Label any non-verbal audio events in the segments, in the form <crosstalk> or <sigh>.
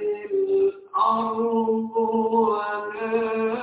الأرض ونزل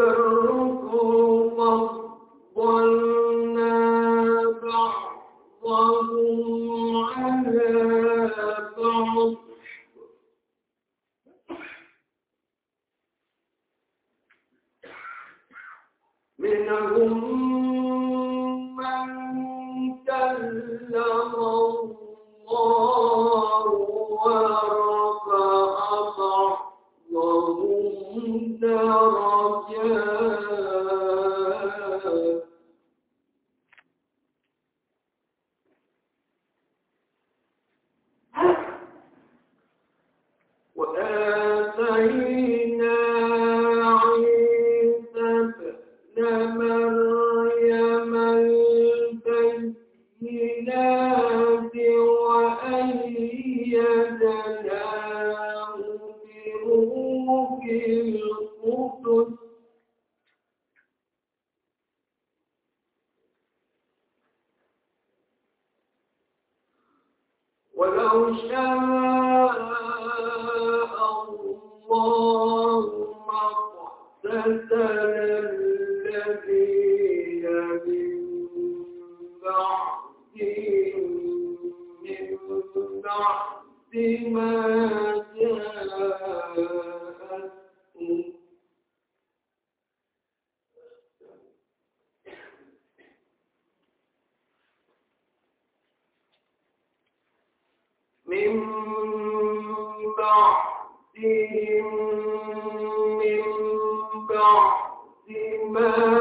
البر تَعْتِ بما جاءتهم من من بعد ما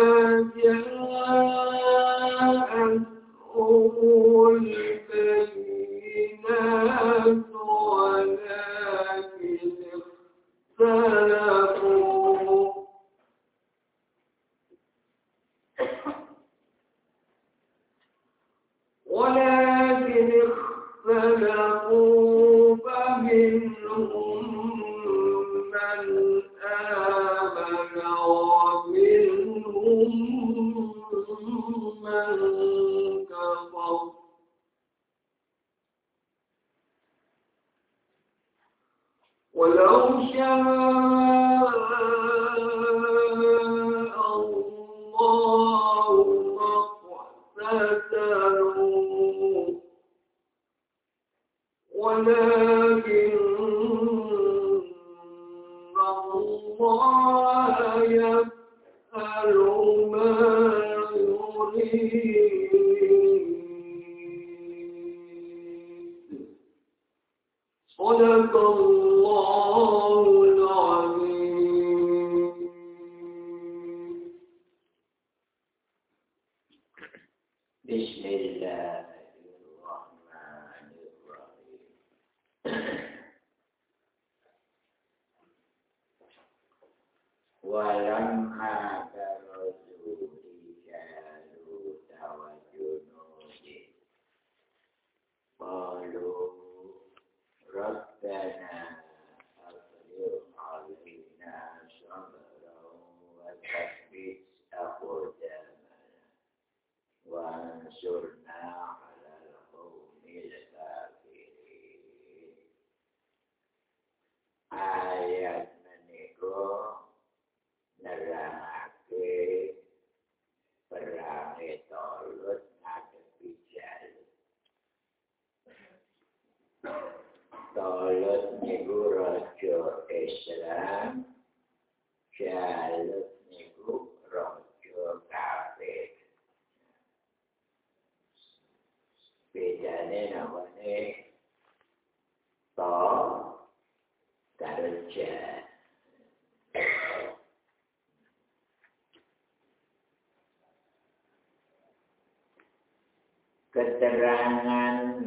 Talut niku raja Islam, Jalut niku raja kafir. Bedane namane Ta karo Ja. keterangan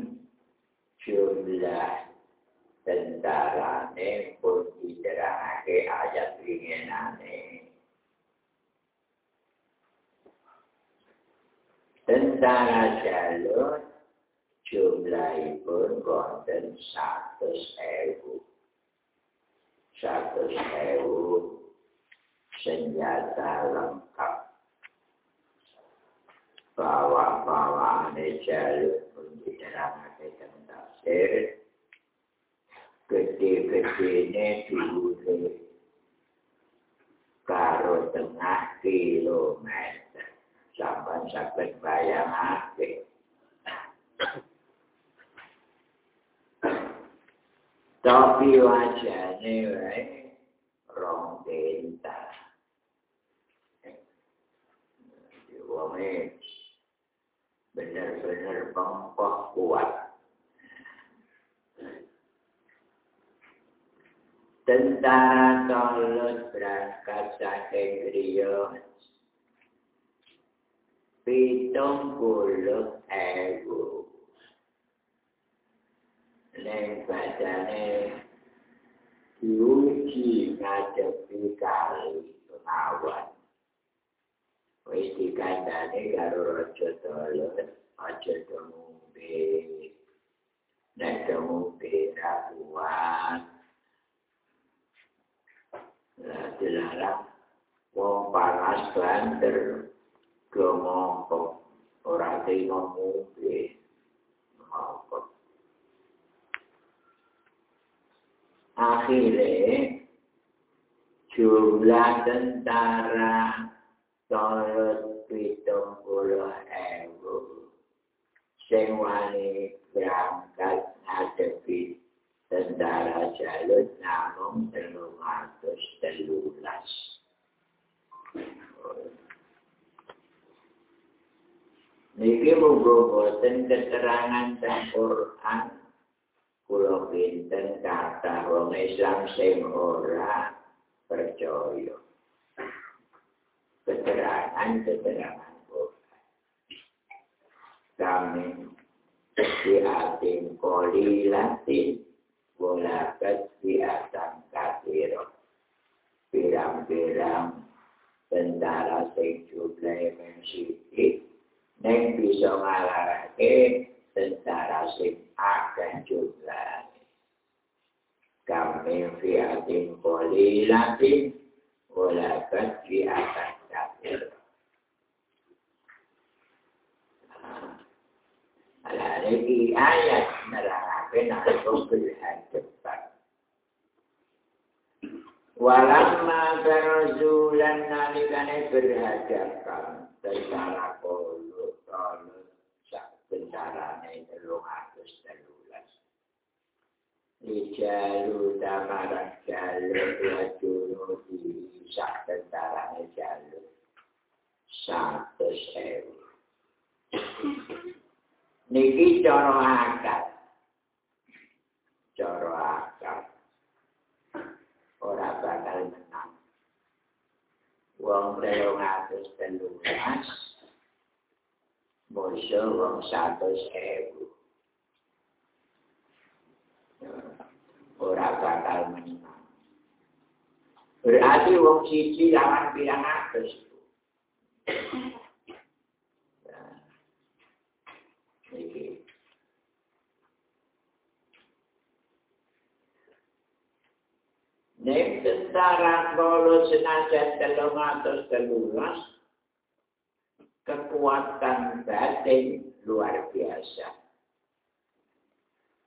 jumlah ne pun diterangake ayat inginane. Tentara jalur jumlahipun wonten satu ewu. Satu ewu senjata lengkap bawa-bawaan jalur pun diterangake tentang tafsir gede-gede ini diulir karo tengah kilometer sampai sakit bayang ake tapi wajahnya wae rong tinta wonge benar-benar bangkok kuat. Tentara Tolut berangkat saking Rio. Pitung puluh ewu. Neng badane diuji ngadepi kali pengawan. Wis dikandani karo raja Tolut, aja ngombe. Nek ngombe ra kuat. Dilarang wong panas banter ngomong ora terima ngombe. Ngomong. Akhirnya jumlah tentara Tolut pitung puluh ewu. Sing wani berangkat ngadepi tentara Jalut namung telung atus telulas. Niki mugo boten keterangan teng Quran kula pinten kata wong Islam sing ora percaya. keterangan-keterangan Quran. Kami diatin kolilatin walakat diatan kafiro. Pirang-pirang tentara sing jumlah mensidik neng bisa ngalarake tentara sing akan jumlah. Kami fiatin kolilatin walakat diatan kafir. Ala lagi ayat nerangake nalika pilihan cepat. Walamma barazulan nalikane berhadapan tentara kolo tolong sak tentarane telung atus telulas. Ijalu damarat jalu wajunu di sak tentarane jalu. Satu sewu. Niki coro akal. Coro akal. ora bakal menang. Wong telung atus telulas, musuh wong satu sewu. Ora bakal menang. Berarti wong siji lawan bilang atus. Nek tentara kolo senajan telung atus telulas, kekuatan batin luar biasa.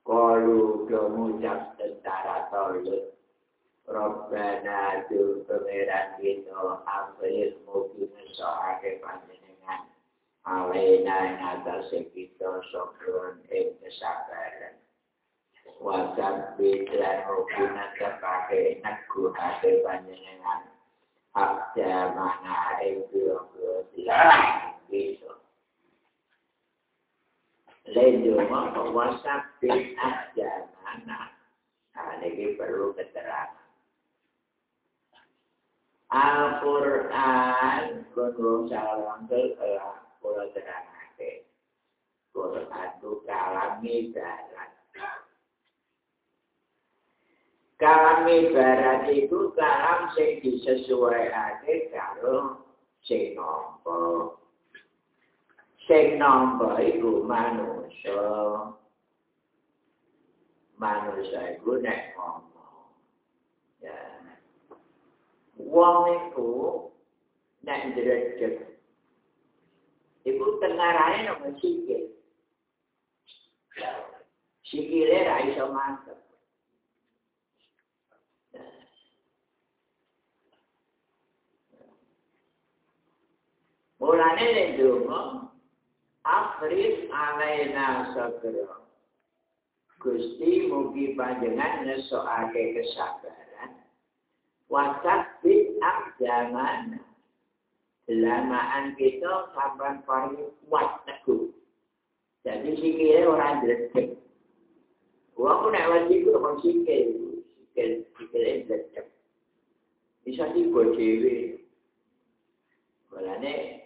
Kolu kemucap tentara tolut, Robbana tu pengeran kita, Afril mungkin soake panjenengan, Alena nyata sekito sokron ing kesabaran. Wajah bidlan hubungan kepada negara hati panjenengan. Abda mana itu yang itu Lalu mau wajah bidlan mana nah ini perlu keterangan. Al-Quran Gunung Salam Telah Pulau Terangate Quran itu kalami darat kalam ibarat itu kalam sing disesuaiake karo sing nampa. Sing nampa iku manusia. Manusia iku nek ngomong. Ya. Wong iku nek ndredeg. Iku tengarane nang sikil. Sikile ra iso mantep. Mulane nek donga afris alaina sabra. Gusti mugi panjenengan nesokake kesabaran. Wasak bit akjaman. Lamaan kita sampai paling kuat teguh. Jadi sikile orang dredeg. Wong nek wajib ku mung sikil, sikil sikile dredeg. Bisa tiba dhewe. Mulane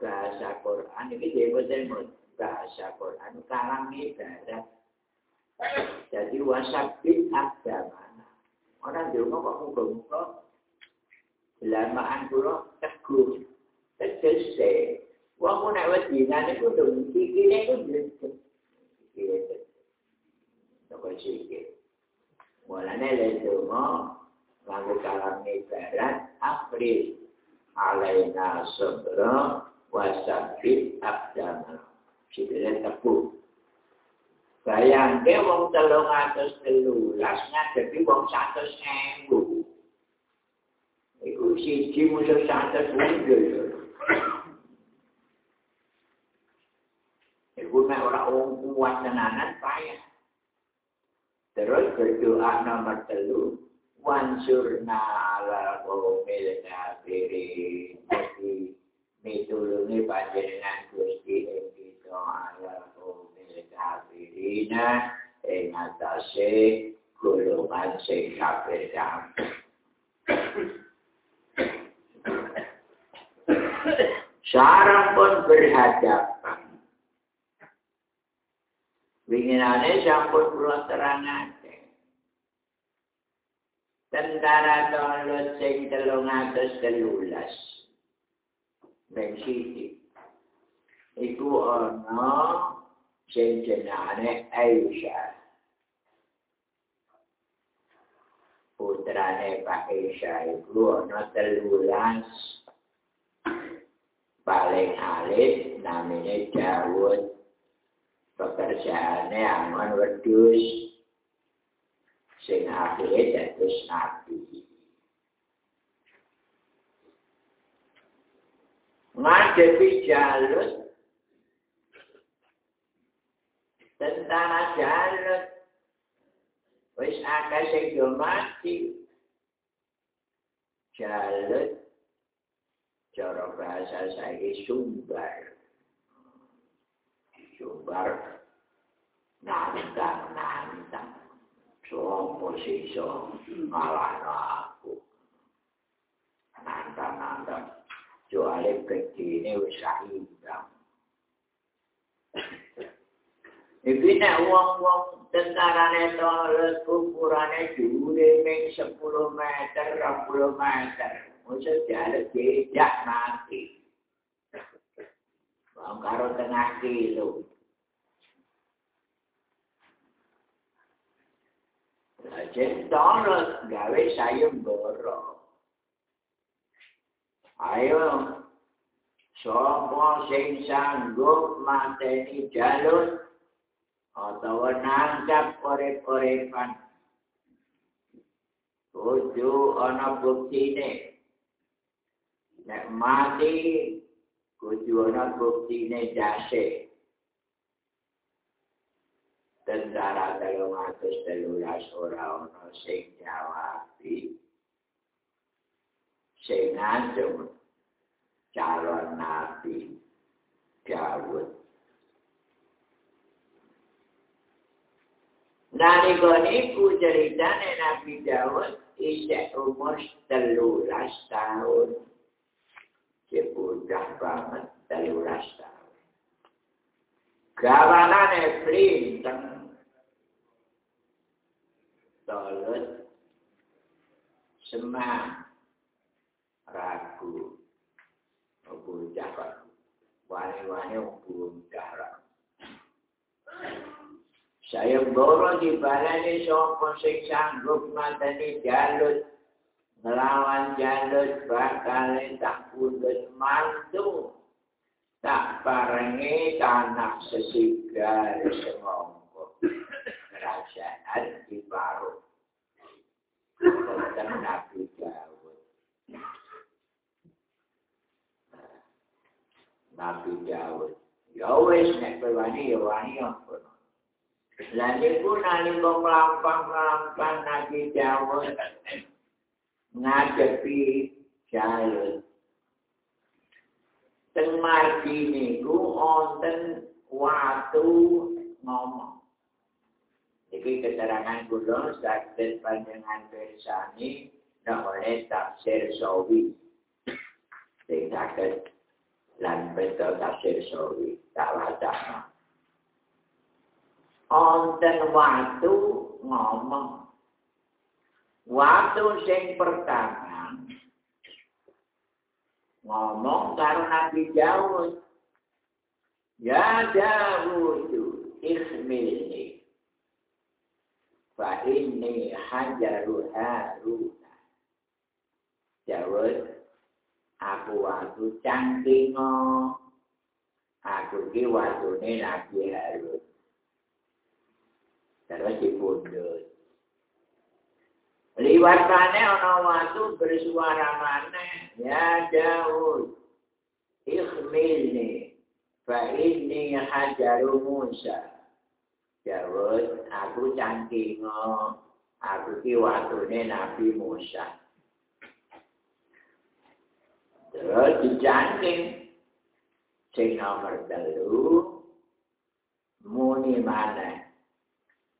bahasa Quran ini disebut bahasa Quran kalam ibarat. Jadi wasabit agama. Orang di rumah kok muka-muka Lamaan kula teguh. Tegas se. Wong nek wedina niku ndung sikile iku ndek. Sikile. Napa sikile. Mulane lendonga nganggo kalam ibarat April alaina sabra wasabit abdama. Sikile teguh. Bayangke wong telung atus telulas ngadepi wong satu sembuh. Iku siji musuh satu sembuh. Iku nek ora wong kuat tenanan payah. Terus berdoa nomor telu. Wansurna ala qawmil kafirin. Jadi mitulungi panjenengan Gusti ing kita ayar bumi kafirina ing atase golongan sing kafir Sarang pun berhadapan. Winginane sampun kula terangake. Tentara dolot sing telung atus telulas. ning siji iku ana sing jenenge Aisha. Putrane Pak Aisha iku ana telulas paling alit namanya Dawud pekerjaannya aman wedus sing akhirnya jatuh nabi. Ngadepi jalut tentara jalut wis akeh sing mati. Jalut cara bahasa saya sumbar. Sumbar. Nantang nantang. Sopo siso ngalah aku nantang nantang kecil ini wis hilang Iki nek wong-wong tentarane tolong ukurane dhuwure ning 10 meter, 20 meter. Mesti jalan jejak mati. Wong karo tengah kilo. Jadi tolong gawe sayung boro. Ayo, sopo sing sanggup mateni jalur atau nangkap korek-korekan. Kudu ana bukti ini. Nek mati, kudu ana bukti ini jase. Tentara telung atus telulas ora ana sing jawabi. Sing ngancem calon nabi Dawud. Nalika niku ceritane Nabi Dawud isih umur telulas tahun. Cepudah banget telulas tahun. Gawanane flinteng. Tolut. Semang. Ragu. Bocah kok. Wani-wani bocah ragu. Saya bawa di balai sopo sing sanggup matani jalut. Melawan jalut bakal tak pundut mantu. Tak parengi tanah sesigar semongko. Kerajaan di baru. Tentang Nabi Dawud. Dawud. Ya wis nek pewani ya wani ya Lan iku nalika mlampah-mlampah Nabi Dawud ngadepi jalur. Teng margi niku wonten watu ngomong. Iki keterangan kula saged panjenengan bersani nek oleh tafsir sawi. Sing saged lan betul tafsir sawi tak wacana. onten waktu ngomong. Waktu sing pertama ngomong karo Nabi Dawud. Ya Dawud, ikhmilni. Fa inni hajaru haruna. Dawud, aku waktu cangking Aku ki waktu ini Nabi Harun. terus dipundut. Liwat mana ana waktu bersuara mana? Ya Daud, ikhmilni, fa inni hajaru Musa. Daud, aku cangking aku ki waktune Nabi Musa. Terus dicangking, sing nomor telu, muni mana?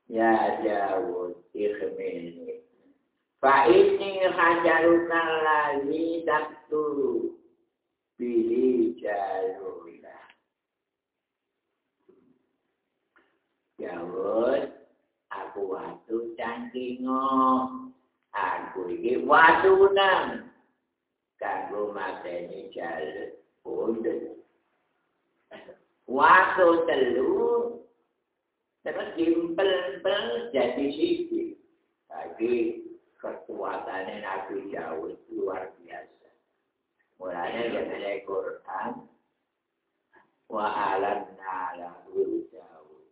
Ya Dawud, ikhmini. Fa ini hajarukan lagi dakturu. Bihi jalula. Dawud, aku waktu cangkingo. Aku ini waktu nang. Kagu mateni jalur. Pundut. Waktu telur. Terus dimpel-pel jadi sisi. Tapi kekuatannya Nabi Dawud luar biasa. Mulanya dari Quran. Wa alanna lahul Dawud.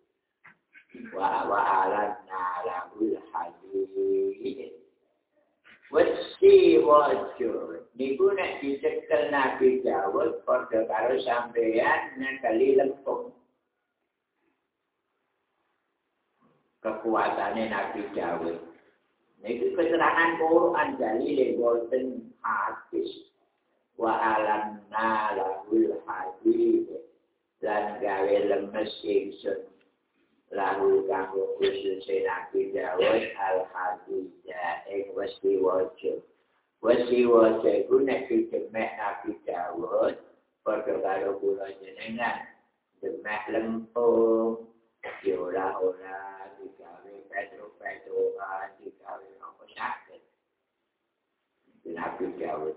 Wa wa alanna lahul hadid. Wasi wajur. Niku nek dicekel Nabi Dawud padha karo sampeyan nekeli lempung. Kekuatannya Nabi Dawud. Niku keterangan Quran dalile boten hadis. Wa alanna lahul hadid lan gawe lemes ingsun lahu kanggo khusus Nabi Dawud al hadida ing westi wajib. Wasi wasi ku nek demek Nabi Dawud padha karo kula jenengan demek lempung ora digawe Pedro Pedro digawe apa sakit Nabi Dawud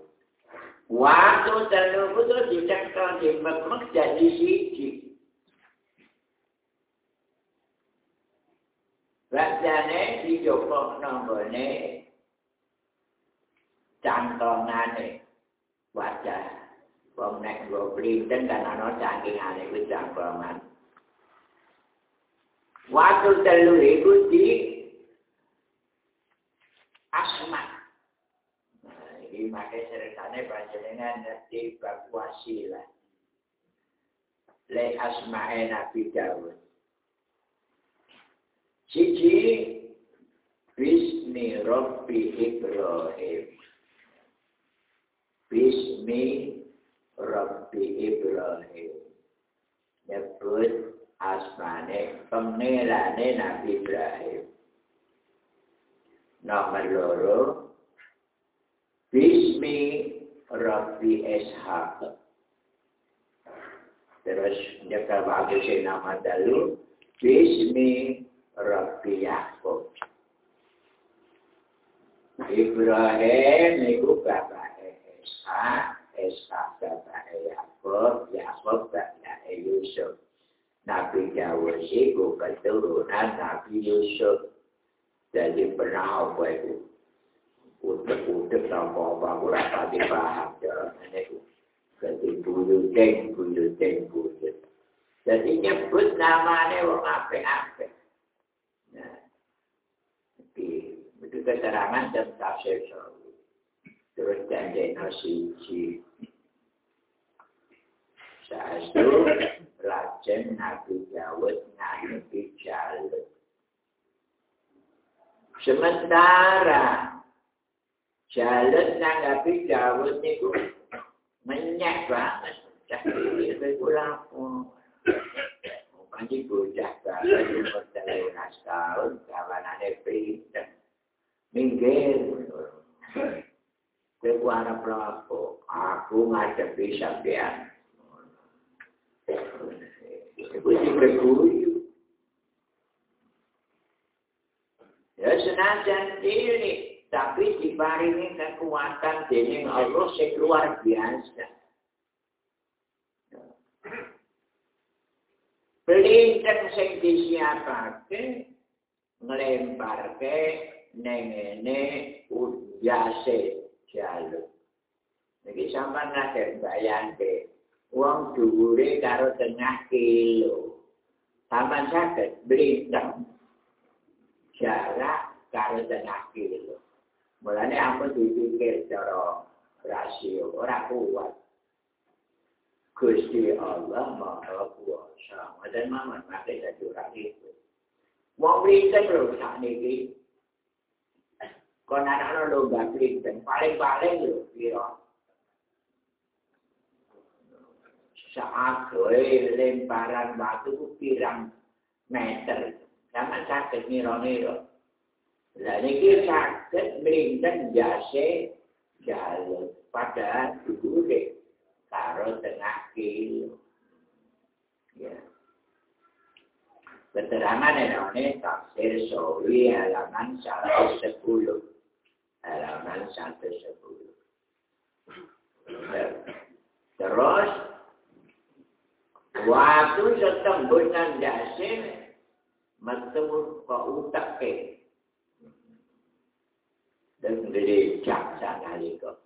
Waktu terlalu terus dicekal di mek jadi siji. Rasanya di Joko nombornya cantongane wajah wong nek nggo printen kan ana cangkingane kuwi cangkongan waktu telu iku di asma nah, iki make ceritane panjenengan ngerti bab wasilah. Le asma'e Nabi Dawud. Cici Bismi Rabbi Ibrahim Bismi Rabbi Ibrahim. Nyebut asmane pengelane Nabi Ibrahim. Nomor loro. Bismi Rabbi Ishaq. Terus nyekal bagus nama dalu. Bismi Rabbi Yaakob. Ibrahim itu bapak Ishak, Ishak bapaknya Yaakob, Yaakob bapaknya Yusuf. Nabi Dawud itu keturunan Nabi Yusuf. Jadi pernah apa itu? Utek-utek apa-apa, kurang pati paham jalan itu. Jadi buyuteng, buyuteng, buyut. Jadi nyebut namanya wong ape-ape. Nah, itu keterangan dan tafsir soal. Terus janjekno siji. Saestu lajeng <laughs> Nabi Dawud ngadepi jalur. Sementara jalur nanggapi Dawud itu menyek banget. Jadi itu lapo. Panji bocah banget umur telulas tahun kawanane pinter. Minggir. Kowe arep lapo? Aku ngadepi sampean. Iku sing berguyu. Ya senajan ini, tapi diparingi kekuatan dening Allah sing luar biasa. Pelinten sing disiapake nglemparke nengene ujase jaluk. Niki sampean ngadep bayangke wong dhuwure karo tengah kilo. Sampeyan saged blintang jarak karo tengah kilo. Mulane ampun dipikir cara rasio ora kuat. Gusti Allah Maha Kuasa. Dan mama pakai jadi orang itu. Wong blintang lho sakniki kon anak-anak lomba klinten, paling-paling lho, kira. Saat gue lemparan batu ku pirang meter. Sama sakit niro-niro. Lah ini sakit melintan jase jalur pada gede. Karo tengah kilo. Ya. Keterangan ini tafsir Sawi halaman 110. Halaman satu sepuluh. Terus, waktu setembunan dasir, metu ke utak ke. Dan gede jaksa kali kok.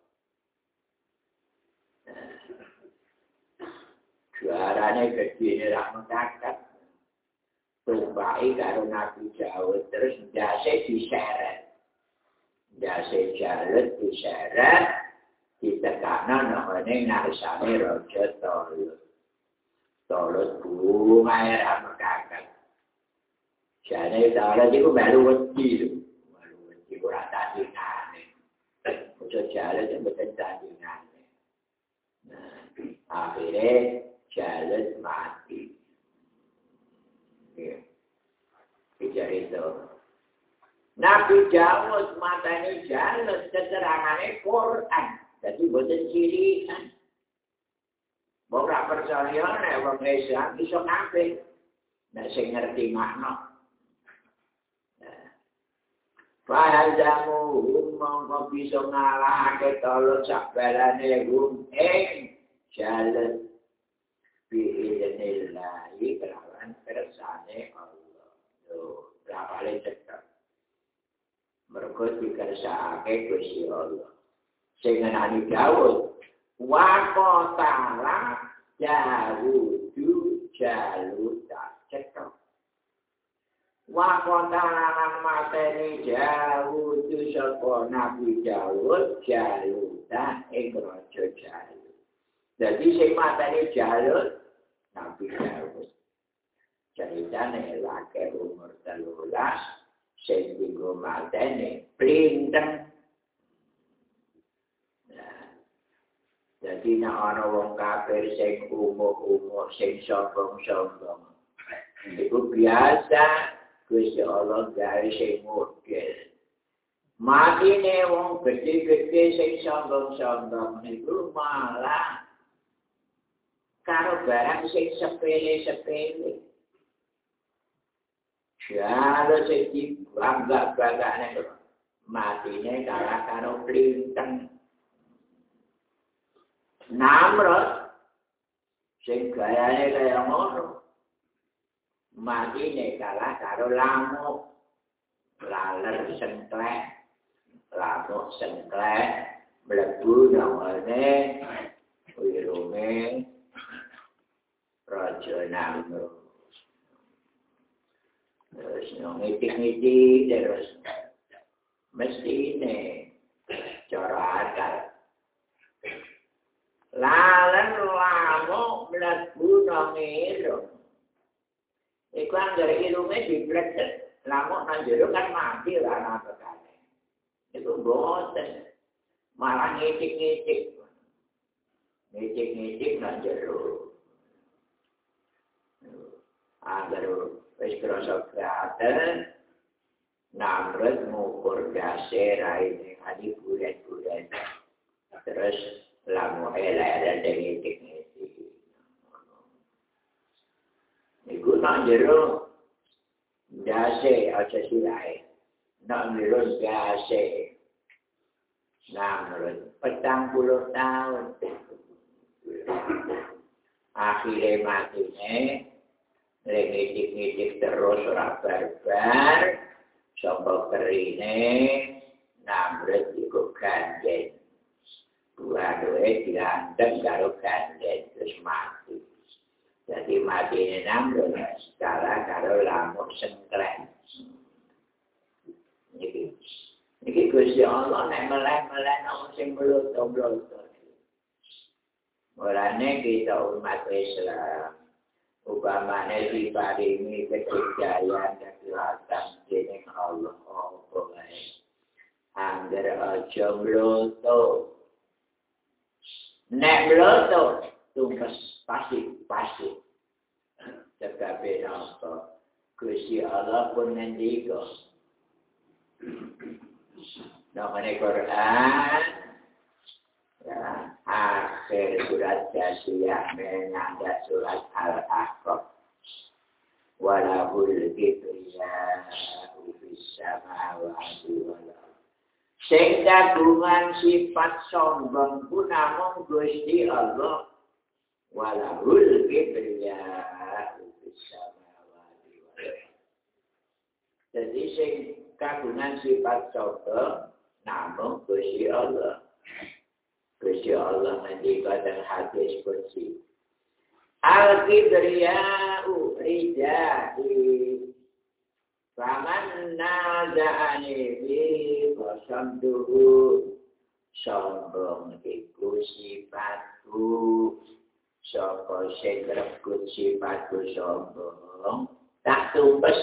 Suaranya ini rahmat kakak. Tumpai karo Nabi Jawa terus dasir diseret. Jase jalet diseret ditekakno namane ngarsane raja Talut. Talut bungae ra mekaken. Jane Talut iku melu wedi lho. Melu wedi ora tandingane. Ojo jale jembatan tandingane. Nah, akhirnya jalan mati. Ya. Bicara itu. Nabi Dawud matanya jalan keterangannya Quran. Jadi buatan cirian. Bapak percaya nih, orang Islam bisa ngapain. Nah, saya ngerti makna. Fahazamu mongko bisa ngalahake tolo sakbalane hum ing jalan biidnillahi kelawan kersane Allah. Yo, lapale cekak. Mergo dikersake Gusti Allah. Sing ngenani Daud, wa qatala Dawudu jaluta cekak. Wa qatala mateni Dawudu sapa Nabi Daud jaluta ing raja Jalut. Jadi sing mateni Jalut Nabi Daud. Ceritane laki umur telulas, sing tinggu mateni plinten. Jadi nak ana wong kafir sing umur-umur sing sombong-sombong. Iku biasa Gusti Allah gawe sing model. Mati ne wong gede-gede sing sombong-sombong niku malah karo barang sing sepele-sepele. Kalau sing dibangga-bangga ne mati ne kalah karo plinteng. Namrud sing gayane kaya ngono. Mati ne kalah karo lamuk. Laler sengklek. Lamuk sengklek. Mlebu namane wirume Raja Namrud. Terus ngitik-ngitik terus. Mesti ini cara akal. Lalan lamo mlebu nang ilmu. Iku anggere ilmunya dipleset. Lamo nang jero kan mati lah nang bekane. Itu boten. Malah ngitik-ngitik. Ngitik-ngitik nang jero. Anggere wis krasa kreaten. Namrud ngukur dasi raine adi bulet-bulet. Terus lamu elek dan ngitik-ngitik. Iku nak jero dasi aja silai. Nak jero dasi. Namrud petang puluh tahun. Akhirnya mati nih. ngitik-ngitik terus ora barbar sapa kerine namret iku gandeng Waduh, diandeng karo gandeng terus mati. Jadi mati ini namret secara karo lamuk sengkleng. Niki, niki Gusti Allah nek meleh-meleh nang sing mloto-mloto. Mulane kita umat Islam upamane diparingi kejayaan dan kelihatan dening Allah apa wae. Angger aja mloto. Nek mloto tumpes pasti pasti. Tetapi napa? Gusti Allah pun ngendika. Namanya Quran, akhir surat jasiyah menanda surat al-ahqaf. Walahul kibriya ufis samawati walau sing kagungan sifat sombong pun namung Gusti Allah. Walahul kibriya ufis samawati walau jadi sing kagungan sifat sombong namung Gusti Allah Gusti Allah ngendika dan hadis kursi. Al-kibriya'u rijai. Faman naza'ani bi qasamtuhu. sombong iku sifatku sing rebut sifatku sombong tak tumpes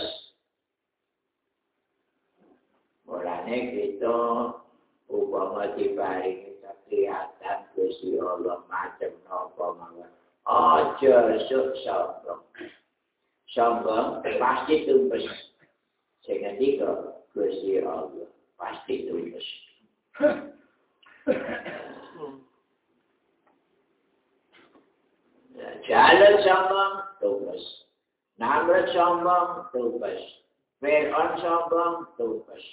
mulane kita upama diparingi kelihatan Gusti Allah macam napa mawon aja sok sombong sombong pasti tumpes sing ngendika Gusti Allah pasti tumpes Jalan sombong, tugas. Namrud sombong, tugas. Fir'aun sombong, tugas.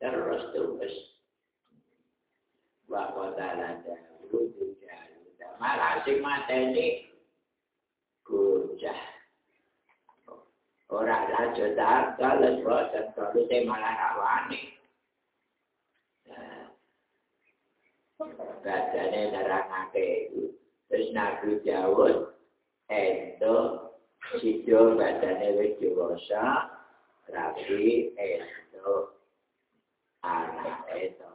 Terus tugas. Bapak Ta'ala Dawud, Jalud. Malah asing mata ini, gujah. Orang raja tak, kalau proses, kalau dia malah rawani. Bacanya nerangake itu. Terus Nabi Dawud, ento sido badane wis dewasa rapi ento anak itu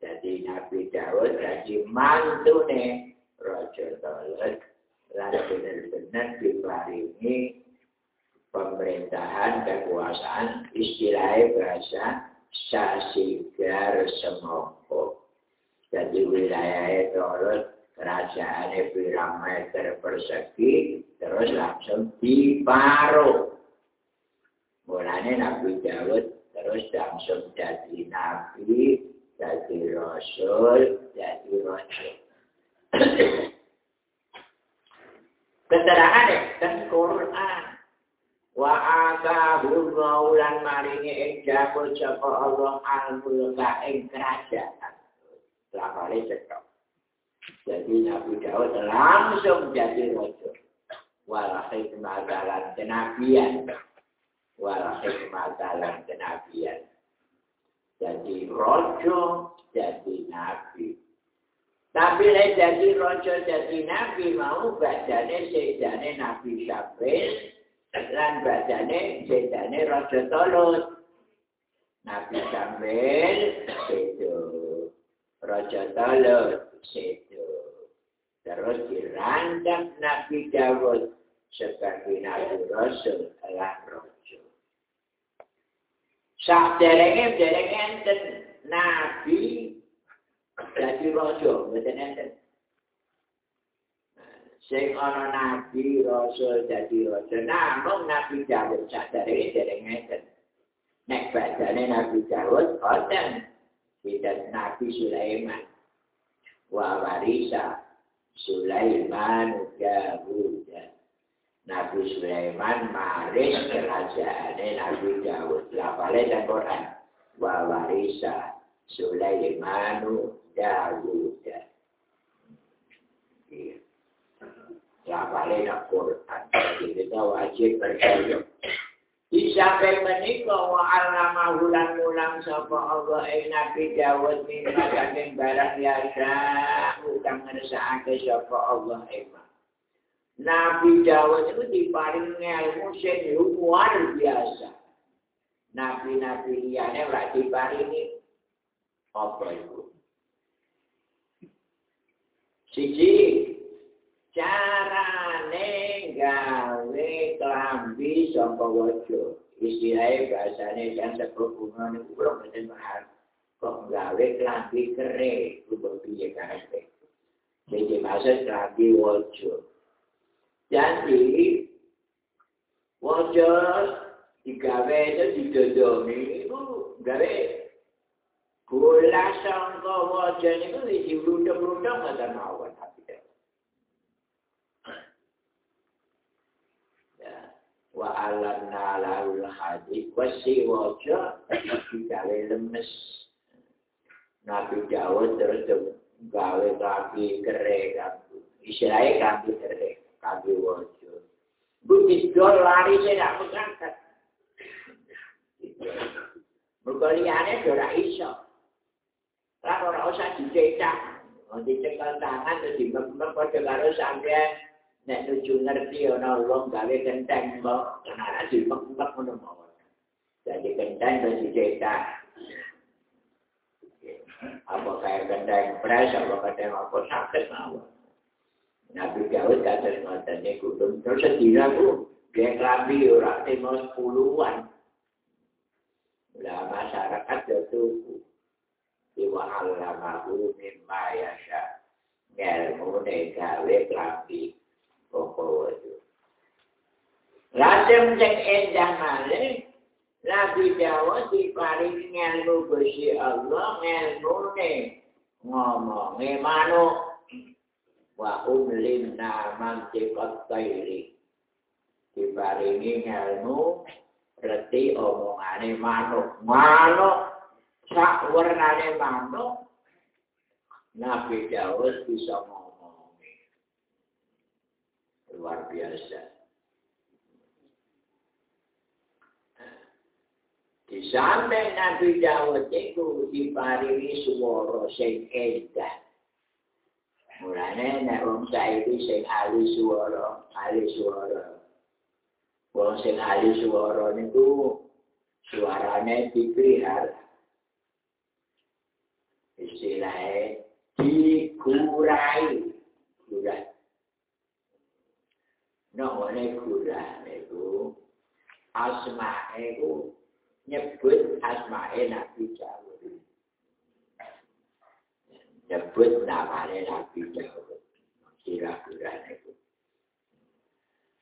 jadi Nabi Dawud jadi mantu nih Raja Daud dan benar-benar diparingi pemerintahan kekuasaan istilahnya bahasa sasigar semongko jadi wilayah Daud kerajaan pirang meter persegi terus langsung diparuh. Mulanya Nabi Dawud terus langsung jadi Nabi, jadi Rasul, jadi Rasul. <coughs> Keterangan dan Quran. Wa akabu maulan maringi ing jabut sapa Allah al-mulka ing kerajaan. Lakale cekok. Jadi Nabi Daud langsung jadi raja. Wal hikmatalan kenabian. Wal hikmatalan kenabian. Jadi raja, jadi nabi. Tapi nek jadi raja, jadi nabi mau badane sedane nabi Syafil lan badane sedane raja Tolut. Nabi Syafil itu raja Tolut itu. Terus dirancang Nabi Dawud sebagai Nabi Rasul adalah Rasul. Sak derenge derenge enten Nabi jadi Rasul, betul enten. Sing ana Nabi Rasul jadi Rasul, namun Nabi Dawud sak derenge derenge enten. Nek badane Nabi Dawud, oten. Tidak Nabi Sulaiman. Wa warisa Sulaiman Dawud. Nabi Sulaiman maris kerajaan Nabi Dawud. Lafale dan Quran. Wa warisa Sulaiman Dawud. Lafale dan Quran. Jadi kita wajib percaya. Disampai menikah wa alama hulan mulang sapa Allah ing Nabi Dawud mimma saking barang yasa utang ngersakake sapa Allah ing Nabi Dawud itu diparing ilmu sing luar biasa. Nabi-nabi liyane ora diparingi apa itu? Siji, carane gawe klambi saka waja. Istilahnya bahasanya yang sebut bunga ini belum mahal. Kok gawe klambi kere, itu berpiye karepe. Jadi maksud klambi waja. Jadi, waja digawe itu didodomi itu gawe gula sangka waja itu isi rundeng-rundeng nggak mawon tapi wa alanna lahul hadid wasi waja digawe lemes. Nabi Dawud terus gawe kaki kere kaki kaki kere kaki waja bukti dol lari saya tidak mengangkat Berkaliannya ora iso. Lah ora usah dicetak. Dicekel tangan terus dibek-bek padha karo sampean nek nuju ngerti ana wong gawe kenteng kok ana dibek-bek ngono mawon. Jadi kenteng terus dicetak. apa kayak gendeng pres apa gendeng apa sakit mawon Nabi Daud kata ngoten niku terus sedina ku dia kelambi ora temo puluhan lah masyarakat jatuh Iwa alamahu mimma yasha. Ngelmu gawe kelambi pokok itu. Lajeng sing endah malih Nabi Dawud diparingi ilmu Gusti Allah ilmune ngomonge manuk wa umlim naman tikat tairi diparingi ilmu reti omongane manuk. Manuk sak warnane manuk Nabi Dawud bisa ngomong luar biasa. Di samping Nabi Dawud itu diparingi suara sing endah. Mulane nek wong saiki sing ahli suara, ahli suara. Wong sing ahli suara niku suarane dipihar. Istilahnya dikurai. Kurai. Ini kurai itu asma itu nyebut asmae Nabi Dawud. Nyebut namanya Nabi Dawud. Kira-kira itu.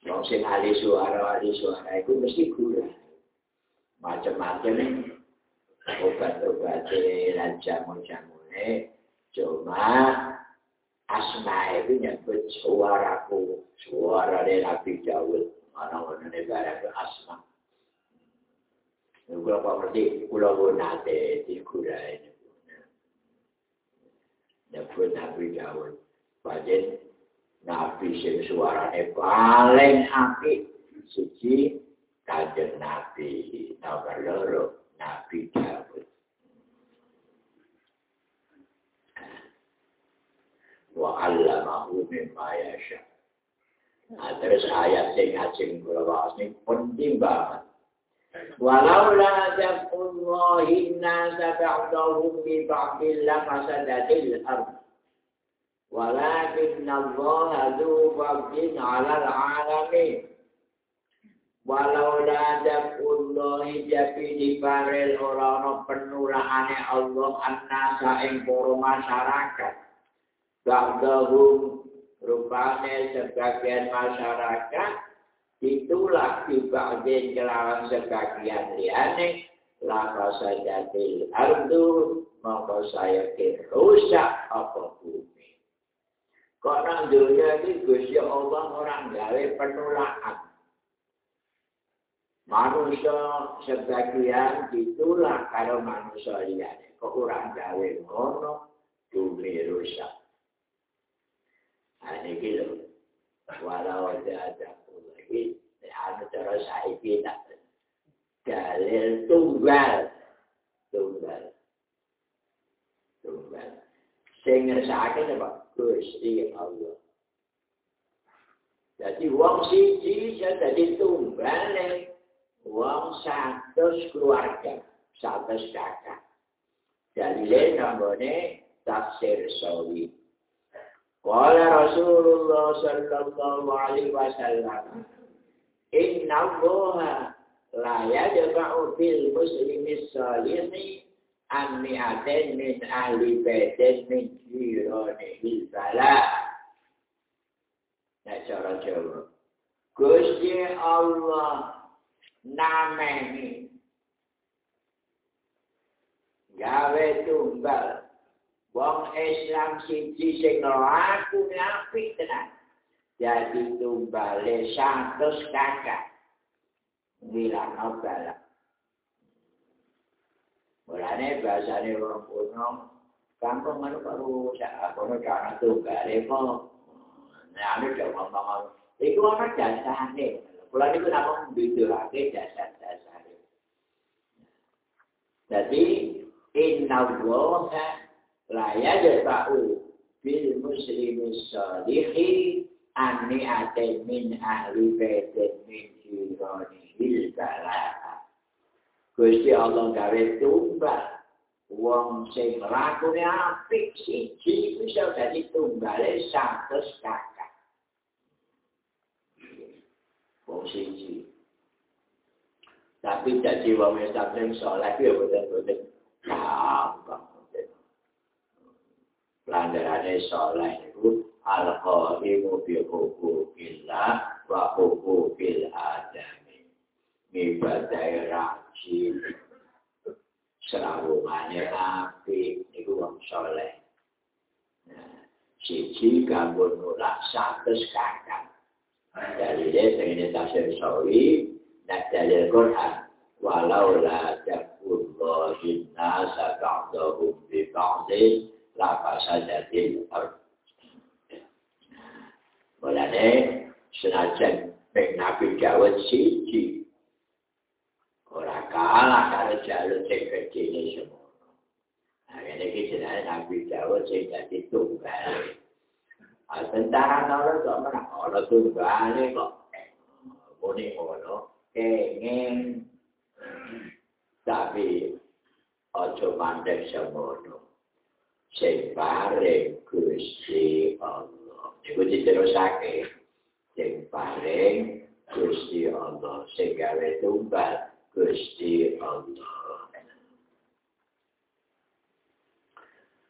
Yang sing ahli suara, ahli suara itu mesti gula. Macam-macam obat-obat dan jamu-jamune cuma asma itu nyebut suaraku, suara dari Nabi Dawud. Mana-mana negara itu asma. Kula apa ngerti, kula pun nate di Nyebut Nabi Dawud. Pajen Nabi sing suarane paling apik siji kajen Nabi nomor loro Nabi Dawud. Wa allamahu mimma yasha. Nah, terus ayat sing ajeng kula waos penting banget. ولولا دفع الله الناس بعضهم ببعض لفسدت الأرض ولكن الله ذو فضل على العالمين Walau dafullahi japi di parel orang penulaane Allah annasa ing para masyarakat. Ba'dahum rupane sebagian masyarakat itulah dibanding kelawan sebagian liane. Laka saja til ardu maka saya rusak apa bumi. Kok nang dunia ini Gusti Allah orang gawe penolakan? Manusia sebagian ditulak kalau manusia liane. Kok orang gawe ngono bumi rusak. Nah ini gitu. Walau ada saiki anu cara saiki tak dalil tunggal. Tunggal. Tunggal. Sing ngersake apa? Gusti Allah. Jadi wong siji ya dadi tunggal wong satu keluarga, satu kakak. Dalile namanya tafsir sawi. Qala Rasulullah sallallahu alaihi wasallam Inna Allah la yadfa'u bil muslimi salimi an mi'atin min ahli baitin min jiranihi bala. Nah, cara Jawa. Gusti Allah nameni gawe tunggal wong Islam siji sing laku apik tenan jadi tumbale santos kakak bilang apa Mulane bahasane wong kuno kampung mana baru sak kono cara tumbale kok nah ane kok ngomong iku ana jasane. Kula niku namung mbedorake jasad-jasane Jadi inna woha la yajba'u bil muslimi salihi ani ate min ahli baitin min jirani hil balaa. Gusti Allah gawe tumbal wong sing lakune apik siji bisa dadi tunggale satus kakak. Wong siji. Tapi jadi wong sampeyan saleh ya boten-boten gampang. Pelandarane saleh itu al-qaimu bi hukukillah wa hukukil adami. Ngibadai rajin. Serawungannya api. Itu wong saleh. Siji ganggu nolak satu kakak. Dari dia ingin tafsir sawi, nak dalil Quran. Walau la jakullahi nasa ba'dahum bi lapa saja di Mulane senajan ping nabi jawet siji. Ora kalah karo jalur sing kecil semua. Nah, ini kita nabi jawet sing jadi tunggal. Tentara nol kok mana ono tunggal kok. Muni ngono, kenging tapi ojo mandek semono. Sing bareng Gusti Allah. Iku diterusake. Sing bareng Gusti Allah. Sing gawe tumbal Gusti Allah.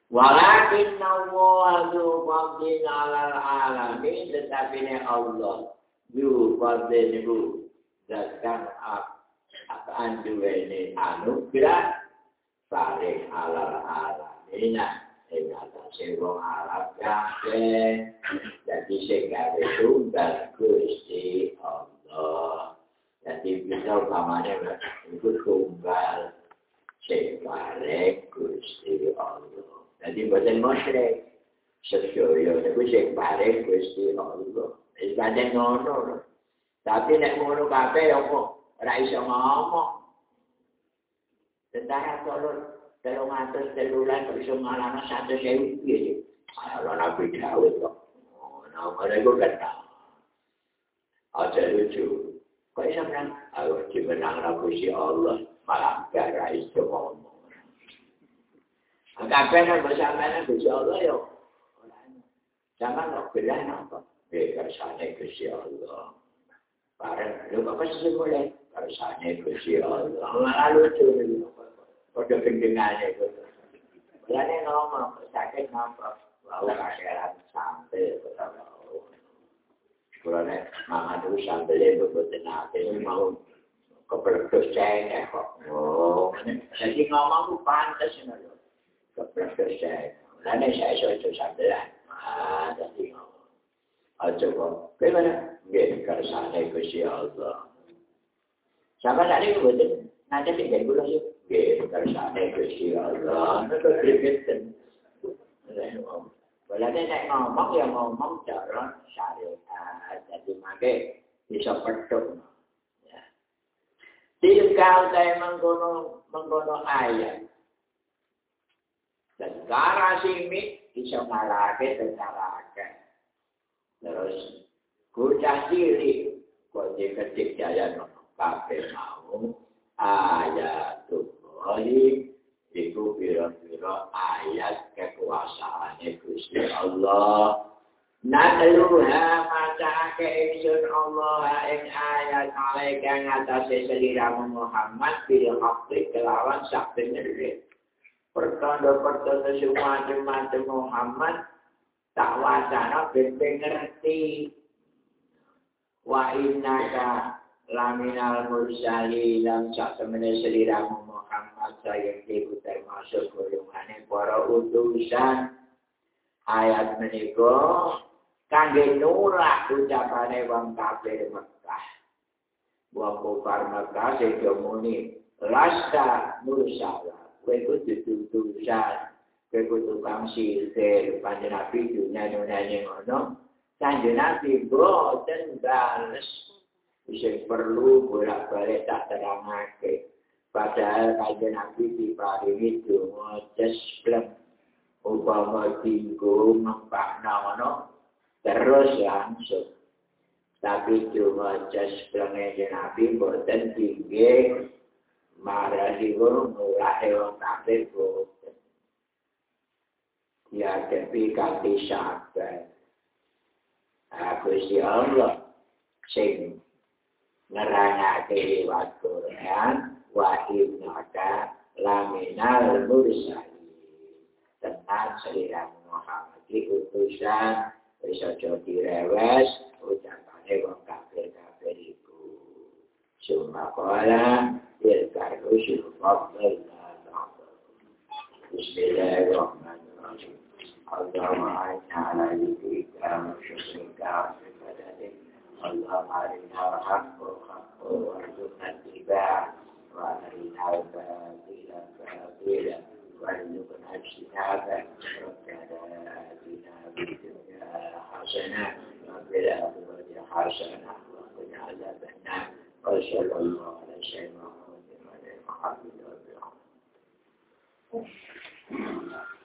Walakin Allah zu fadlin alal alamin tetapi ne Allah zu fadlin itu datang apa ini anugerah paling alal alamin ing atase wong Arab kabeh dadi sing gawe tunggal Gusti Allah dadi bisa pamane iku tunggal sing gawe Gusti Allah dadi boten musyrik sesuatu itu sing gawe Gusti Allah wis pancen ngono tapi nek ngono kabeh opo ora iso ngomong tentara tolong telung atus telulan kok iso ngalana satu sewu piye kalau nabi dawud kok nah mereka kata aja lucu kok iso menang ayo dimenang lagu si Allah malah gara iso ngomong Kabeh nang bersama Gusti Allah yo. Jangan kok bilang apa? Kersane Gusti Allah. Bareng, lu kok sih boleh? Kersane Gusti Allah. Malah lucu Kode pendengarnya itu. Mulanya ngomong, sakit ngomong. Lalu akhirat sampai Kulanya mama tuh sampai lebu mau kepercus cengek kok. Jadi ngomong tuh pantas ini loh. Kepercus cengek. Mulanya saya itu sampai lah. Ah, jadi ngomong. Aja kok. Bagaimana? Gini kersane Gusti Allah. Siapa tadi betul? Nanti tinggal dulu yuk. Nggih, kersane Gusti Allah. Nek kripiten. Walane nek ngomong ya ngomong cara syariat. Jadi mangke bisa petuk. Ya. Tilka utai mengkono mengkono ayat. Dan cara simit bisa malake tentarake. Terus kucah cilik kok diketik jaya nono kabeh mau ayat tuh Ibrahim itu biro-biro ayat kekuasaan Gusti Allah. Natluha maca ke Allah ing ayat alaika ngatasi seliramu Muhammad bil haqqi kelawan sak bener. Pertanda-pertanda semua macam Muhammad tak wacana ben ngerti. Wa innaka laminal mursali lam sak temene seliramu Muhammad saya ibu termasuk golongan para utusan. Ayat menika kangge nurah ucapane wong kafir Mekah. Wong kafir Mekah sing muni lasta mursala kowe kudu utusan. Kowe kudu tukang sihir panjenengan nabi dunia nunane ngono. Kanjeng nabi boten bales. Sing perlu bolak-balik tak terangake Padahal kajian Nabi di paringi dungo jesplem. Upama tinggu mempak nono terus langsung. Tapi dungo jesplem kajian Nabi boten tinggi marani wong ngulahe wong kabeh boten ya tapi kanthi sabar aku si Allah sing nerangake lewat Quran وإنك laminal المرسلين tentang selera Muhammad utusan bisa jadi direwes ucapannya wong kafir kafir itu cuma kala bil karusul fadl Bismillahirrahmanirrahim. Allahumma a'inna ala yudhika wa syukrika wa syukrika Allahumma a'inna al-haqqa wa warzuqna tibah قال الحوبة إلى قيل وأن يكن الشتاب ربنا آتنا في الدنيا حسنة وفي الآخرة حسنة وقنا عذاب النار وصلى الله على سيدنا محمد وعلى آله وصحبه وسلم